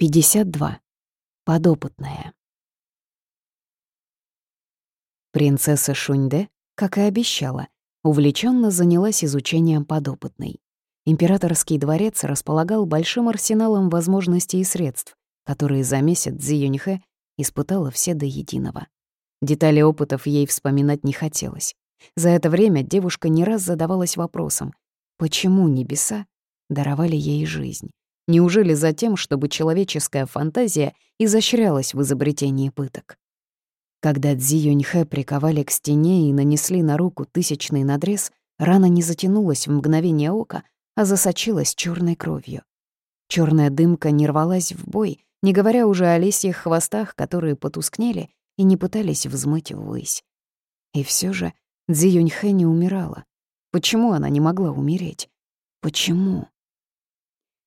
52. Подопытная. Принцесса Шуньде, как и обещала, увлеченно занялась изучением подопытной. Императорский дворец располагал большим арсеналом возможностей и средств, которые за месяц Цзи Юньхэ испытала все до единого. Детали опытов ей вспоминать не хотелось. За это время девушка не раз задавалась вопросом, почему небеса даровали ей жизнь? Неужели за тем, чтобы человеческая фантазия изощрялась в изобретении пыток? Когда Цзи Юньхэ приковали к стене и нанесли на руку тысячный надрез, рана не затянулась в мгновение ока, а засочилась черной кровью. Черная дымка не рвалась в бой, не говоря уже о лисьих хвостах, которые потускнели и не пытались взмыть ввысь. И все же Цзи Юньхэ не умирала. Почему она не могла умереть? Почему?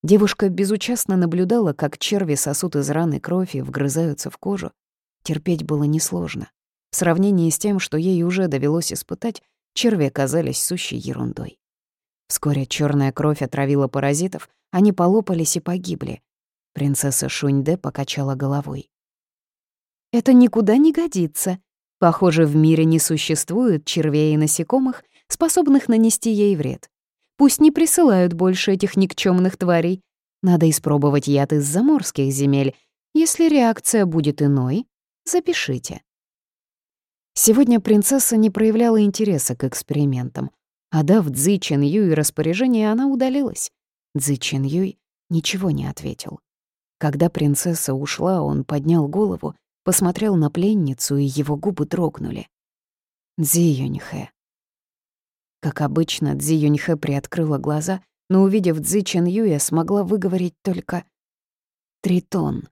Девушка безучастно наблюдала, как черви сосут из раны кровь и вгрызаются в кожу. Терпеть было несложно. В сравнении с тем, что ей уже довелось испытать, черви оказались сущей ерундой. Вскоре черная кровь отравила паразитов, они полопались и погибли. Принцесса Шуньде покачала головой. «Это никуда не годится. Похоже, в мире не существует червей и насекомых, способных нанести ей вред. Пусть не присылают больше этих никчемных тварей. Надо испробовать яд из заморских земель. Если реакция будет иной, запишите. Сегодня принцесса не проявляла интереса к экспериментам. А дав Цзи Чен Юй распоряжение, она удалилась. Цзи Чен Юй ничего не ответил. Когда принцесса ушла, он поднял голову, посмотрел на пленницу, и его губы дрогнули. «Цзи Юньхэ, как обычно, Цзи Юньхэ приоткрыла глаза, но, увидев Цзи Чен Юя, смогла выговорить только «Тритон».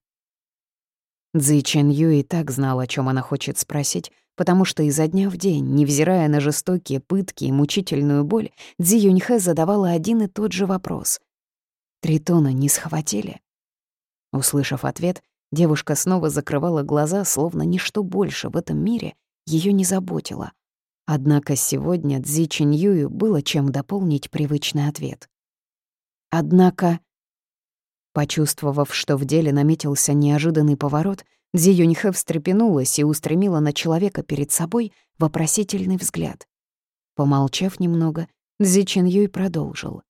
Цзи Чен Юй и так знал, о чем она хочет спросить, потому что изо дня в день, невзирая на жестокие пытки и мучительную боль, Цзи Юньхэ задавала один и тот же вопрос. «Тритона не схватили?» Услышав ответ, девушка снова закрывала глаза, словно ничто больше в этом мире ее не заботило. Однако сегодня Цзи Чиньюю было чем дополнить привычный ответ. Однако, почувствовав, что в деле наметился неожиданный поворот, Цзи Юньхэ встрепенулась и устремила на человека перед собой вопросительный взгляд. Помолчав немного, Цзи Чиньюй продолжил.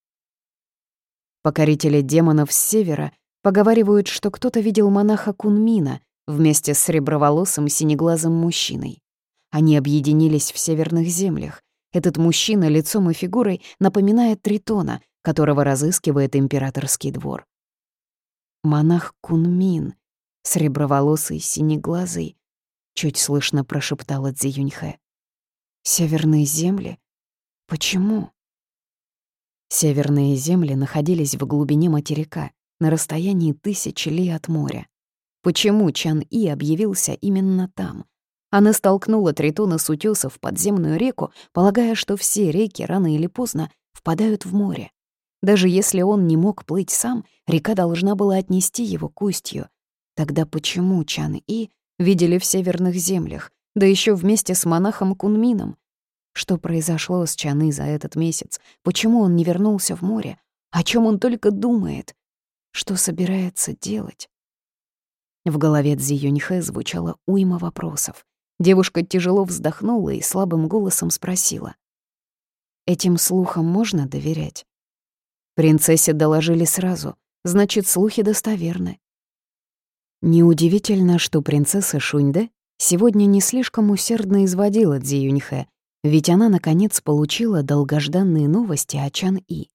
Покорители демонов с севера поговаривают, что кто-то видел монаха Кунмина вместе с среброволосым синеглазым мужчиной. Они объединились в северных землях. Этот мужчина лицом и фигурой напоминает Тритона, которого разыскивает императорский двор. Монах Кунмин, среброволосый, синеглазый, чуть слышно прошептала Цзи Северные земли? Почему? Северные земли находились в глубине материка, на расстоянии тысячи ли от моря. Почему Чан И объявился именно там? Она столкнула Тритона с утёса в подземную реку, полагая, что все реки рано или поздно впадают в море. Даже если он не мог плыть сам, река должна была отнести его к устью. Тогда почему Чан И видели в северных землях, да еще вместе с монахом Кунмином? Что произошло с Чан И за этот месяц? Почему он не вернулся в море? О чем он только думает? Что собирается делать? В голове Цзи Юньхэ звучало уйма вопросов. Девушка тяжело вздохнула и слабым голосом спросила. «Этим слухам можно доверять?» Принцессе доложили сразу, значит, слухи достоверны. Неудивительно, что принцесса Шуньде сегодня не слишком усердно изводила Цзи Юньхэ, ведь она, наконец, получила долгожданные новости о Чан-И.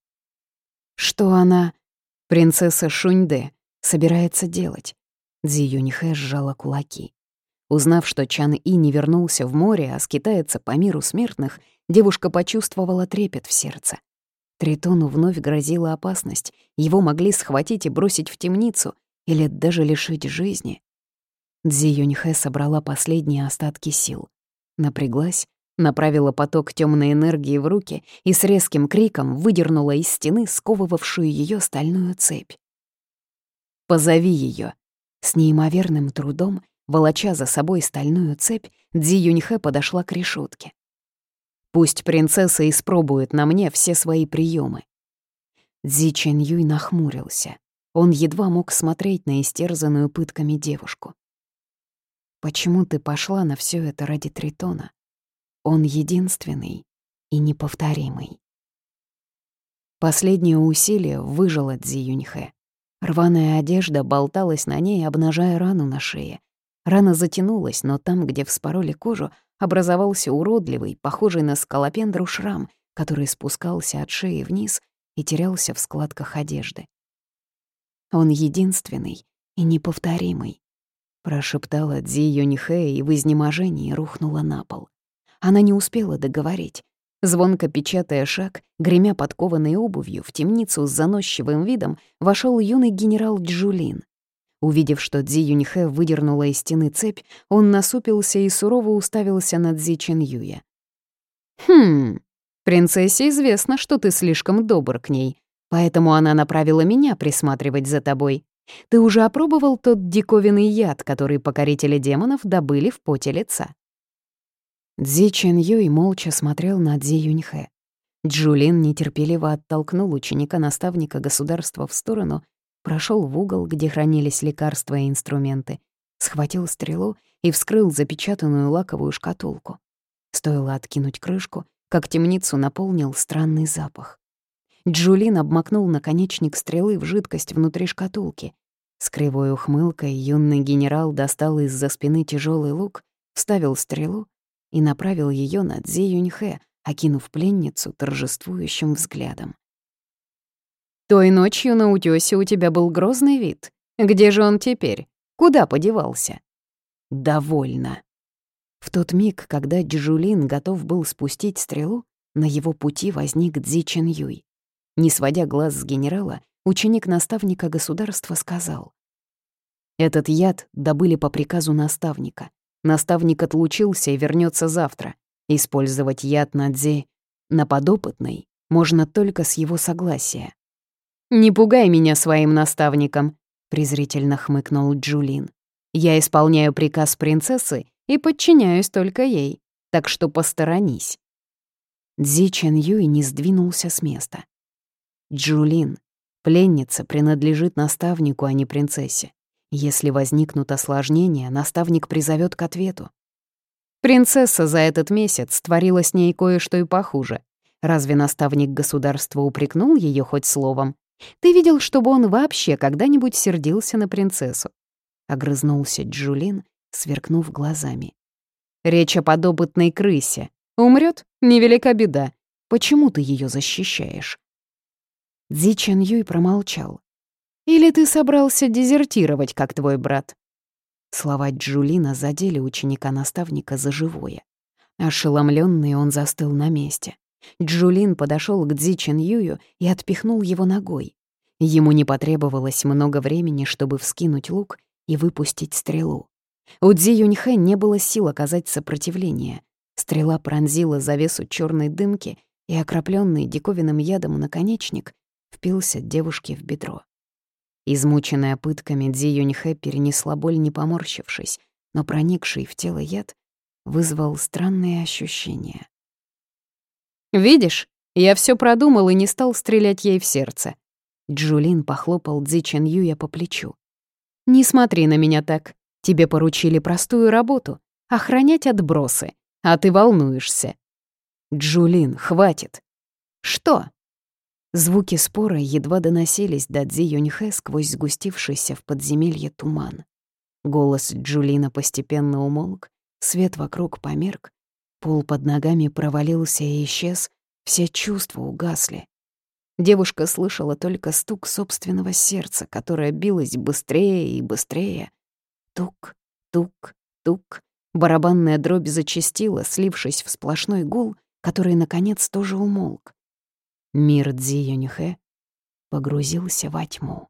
Что она, принцесса Шуньде, собирается делать? Цзи Юньхэ сжала кулаки. Узнав, что Чан И не вернулся в море, а скитается по миру смертных, девушка почувствовала трепет в сердце. Тритону вновь грозила опасность, его могли схватить и бросить в темницу или даже лишить жизни. Цзи Юньхэ собрала последние остатки сил. Напряглась, направила поток темной энергии в руки и с резким криком выдернула из стены сковывавшую ее стальную цепь. «Позови ее. С неимоверным трудом Волоча за собой стальную цепь, Дзи Юньхэ подошла к решетке. «Пусть принцесса испробует на мне все свои приемы. Дзи Чен Юй нахмурился. Он едва мог смотреть на истерзанную пытками девушку. «Почему ты пошла на все это ради Тритона? Он единственный и неповторимый». Последнее усилие выжило Цзи Юньхэ. Рваная одежда болталась на ней, обнажая рану на шее. Рана затянулась, но там, где вспороли кожу, образовался уродливый, похожий на скалопендру шрам, который спускался от шеи вниз и терялся в складках одежды. «Он единственный и неповторимый», — прошептала Дзи Юньхэ и в изнеможении рухнула на пол. Она не успела договорить. Звонко печатая шаг, гремя подкованной обувью, в темницу с заносчивым видом вошел юный генерал Джулин. Увидев, что Дзи Юньхэ выдернула из стены цепь, он насупился и сурово уставился на Дзи Chen Юя. «Хм, принцессе известно, что ты слишком добр к ней, поэтому она направила меня присматривать за тобой. Ты уже опробовал тот диковинный яд, который покорители демонов добыли в поте лица?» Дзи Чен Юй молча смотрел на Дзи Юньхэ. Джулин нетерпеливо оттолкнул ученика-наставника государства в сторону, прошел в угол, где хранились лекарства и инструменты, схватил стрелу и вскрыл запечатанную лаковую шкатулку. Стоило откинуть крышку, как темницу наполнил странный запах. Джулин обмакнул наконечник стрелы в жидкость внутри шкатулки. С кривой ухмылкой юный генерал достал из-за спины тяжелый лук, вставил стрелу и направил ее на Цзи Юньхэ, окинув пленницу торжествующим взглядом. «Той ночью на утёсе у тебя был грозный вид. Где же он теперь? Куда подевался?» «Довольно». В тот миг, когда Джулин готов был спустить стрелу, на его пути возник Цзи Чен Юй. Не сводя глаз с генерала, ученик наставника государства сказал. «Этот яд добыли по приказу наставника. Наставник отлучился и вернется завтра. Использовать яд на Дзе на подопытной можно только с его согласия. «Не пугай меня своим наставником», — презрительно хмыкнул Джулин. «Я исполняю приказ принцессы и подчиняюсь только ей, так что посторонись». Дзи Чен Юй не сдвинулся с места. «Джулин, пленница принадлежит наставнику, а не принцессе. Если возникнут осложнения, наставник призовет к ответу. Принцесса за этот месяц творила с ней кое-что и похуже. Разве наставник государства упрекнул ее хоть словом? Ты видел, чтобы он вообще когда-нибудь сердился на принцессу?» Огрызнулся Джулин, сверкнув глазами. «Речь о подопытной крысе. Умрет? Невелика беда. Почему ты ее защищаешь?» Цзи Чен Юй промолчал. Или ты собрался дезертировать, как твой брат?» Слова Джулина задели ученика-наставника за живое. Ошеломленный он застыл на месте. Джулин подошел к Дзи Чен Юю и отпихнул его ногой. Ему не потребовалось много времени, чтобы вскинуть лук и выпустить стрелу. У Дзи Юньхэ не было сил оказать сопротивление. Стрела пронзила завесу черной дымки, и окропленный диковинным ядом наконечник впился девушке в бедро. Измученная пытками Дзи Юньхэ перенесла боль, не поморщившись, но проникший в тело яд вызвал странные ощущения. «Видишь, я все продумал и не стал стрелять ей в сердце». Джулин похлопал Дзи Чен Юя по плечу. «Не смотри на меня так. Тебе поручили простую работу — охранять отбросы, а ты волнуешься». «Джулин, хватит». «Что?» Звуки спора едва доносились до Дзи Юньхэ сквозь сгустившийся в подземелье туман. Голос Джулина постепенно умолк, свет вокруг померк, пол под ногами провалился и исчез, все чувства угасли. Девушка слышала только стук собственного сердца, которое билось быстрее и быстрее. Тук, тук, тук. Барабанная дробь зачастила, слившись в сплошной гул, который, наконец, тоже умолк. Мир Цзи Юньхэ погрузился во тьму.